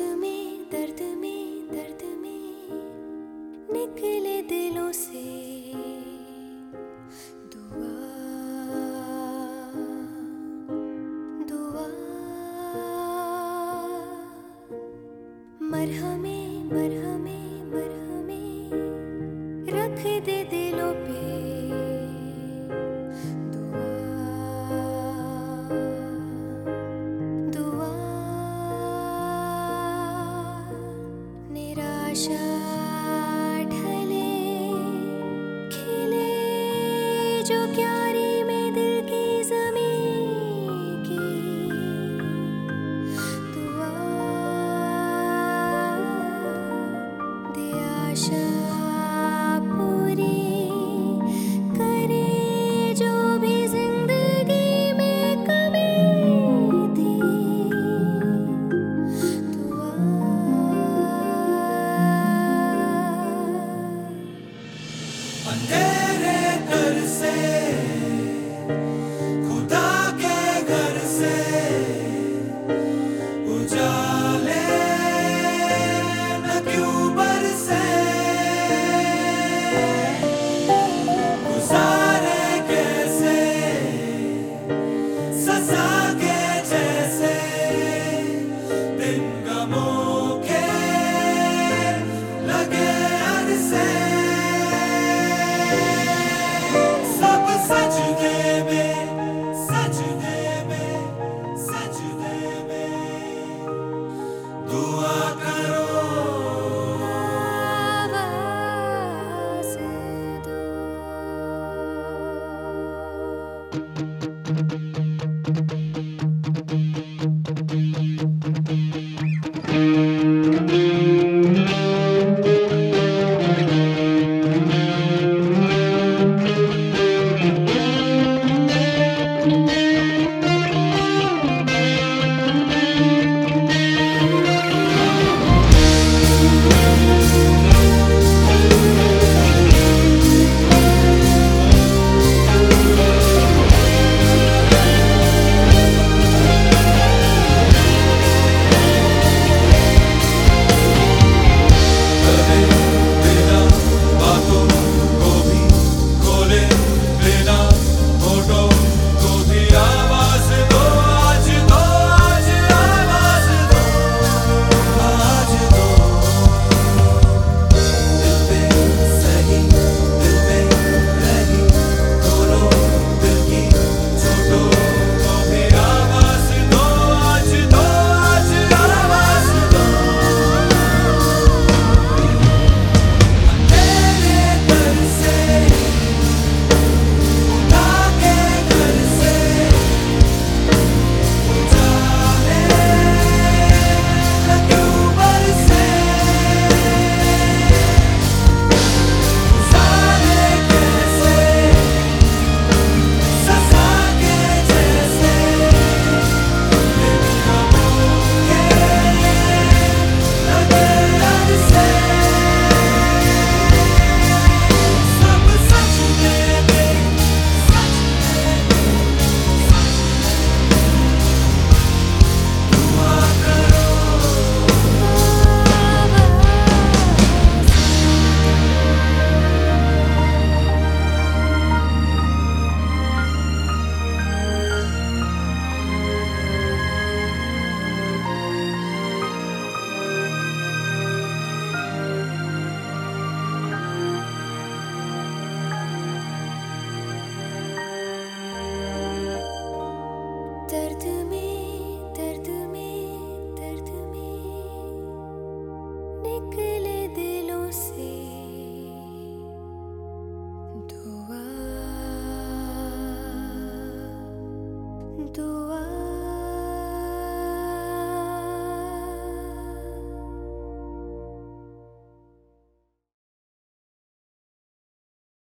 में, दर्द में दर्द में से दुआ दुआ। मरहमे मरहमे मरहमे रख दे दिलों पे। 下。अंधेरे घर से dua